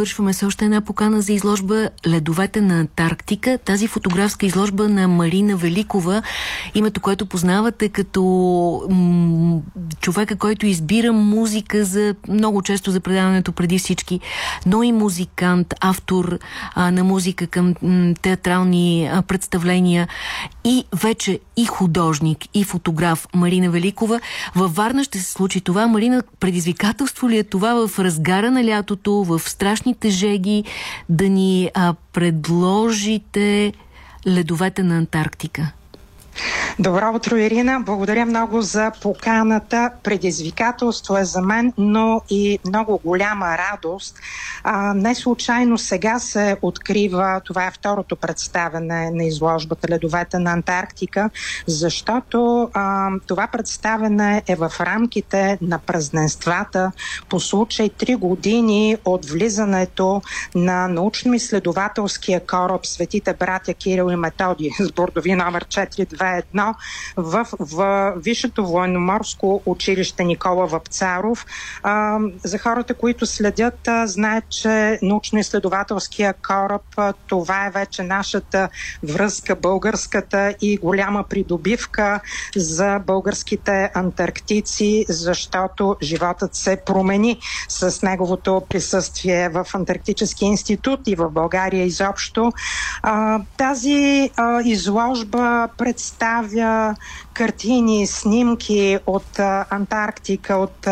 завършваме с още една покана за изложба Ледовете на Антарктика. Тази фотографска изложба на Марина Великова, името което познавате като човека, който избира музика за много често за предаването преди всички, но и музикант, автор а, на музика към театрални а, представления и вече и художник, и фотограф Марина Великова. Във Варна ще се случи това. Марина, предизвикателство ли е това в разгара на лятото, в страшните жеги, да ни а, предложите ледовете на Антарктика? Добро утро, Ирина. Благодаря много за поканата. Предизвикателство е за мен, но и много голяма радост. Не случайно сега се открива, това е второто представене на изложбата Ледовете на Антарктика, защото а, това представене е в рамките на празненствата по случай 3 години от влизането на научно-изследователския кораб Светите братя Кирил и Методи с бордови номер 421 в, в Висшето военноморско училище Никола Вапцаров. А, за хората, които следят, знаят, че научно-изследователския кораб, това е вече нашата връзка, българската и голяма придобивка за българските антарктици, защото животът се промени с неговото присъствие в Антарктически институт и в България изобщо. Тази изложба представя картини, снимки от Антарктика, от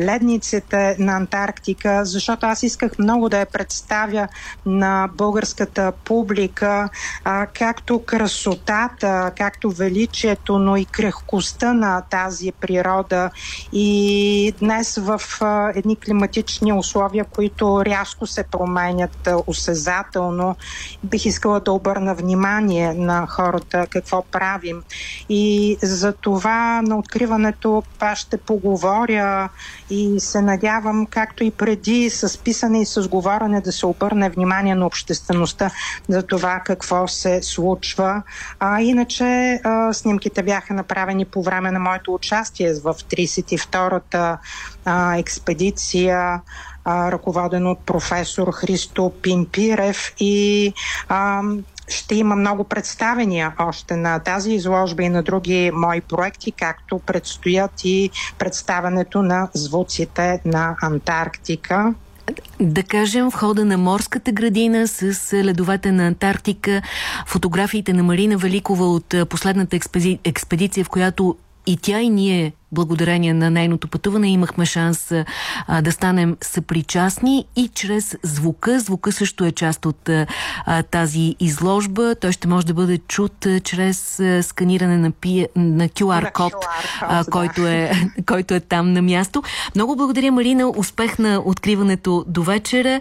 ледниците на Антарктика, защото аз исках много да я представя на българската публика, а, както красотата, както величието, но и крехкостта на тази природа. И днес в а, едни климатични условия, които рязко се променят а, осезателно, бих искала да обърна внимание на хората какво правим. И за това на откриването аз ще поговоря и се надявам, както и преди, с писане и с говорене да се обърне внимание на обществеността за това какво се случва. А, иначе а, снимките бяха направени по време на моето участие в 32-та а, експедиция ръководен от професор Христо Пимпирев и а, ще има много представения още на тази изложба и на други мои проекти, както предстоят и представането на звуците на Антарктика. Да кажем, в хода на морската градина с ледовете на Антарктика, фотографиите на Марина Великова от последната експедиция, в която и тя и ние благодарение на нейното пътуване имахме шанс а, да станем съпричастни и чрез звука. Звука също е част от а, тази изложба. Той ще може да бъде чут а, чрез а, сканиране на, пи... на QR код, а, който, е, който е там на място. Много благодаря, Марина. Успех на откриването до вечера.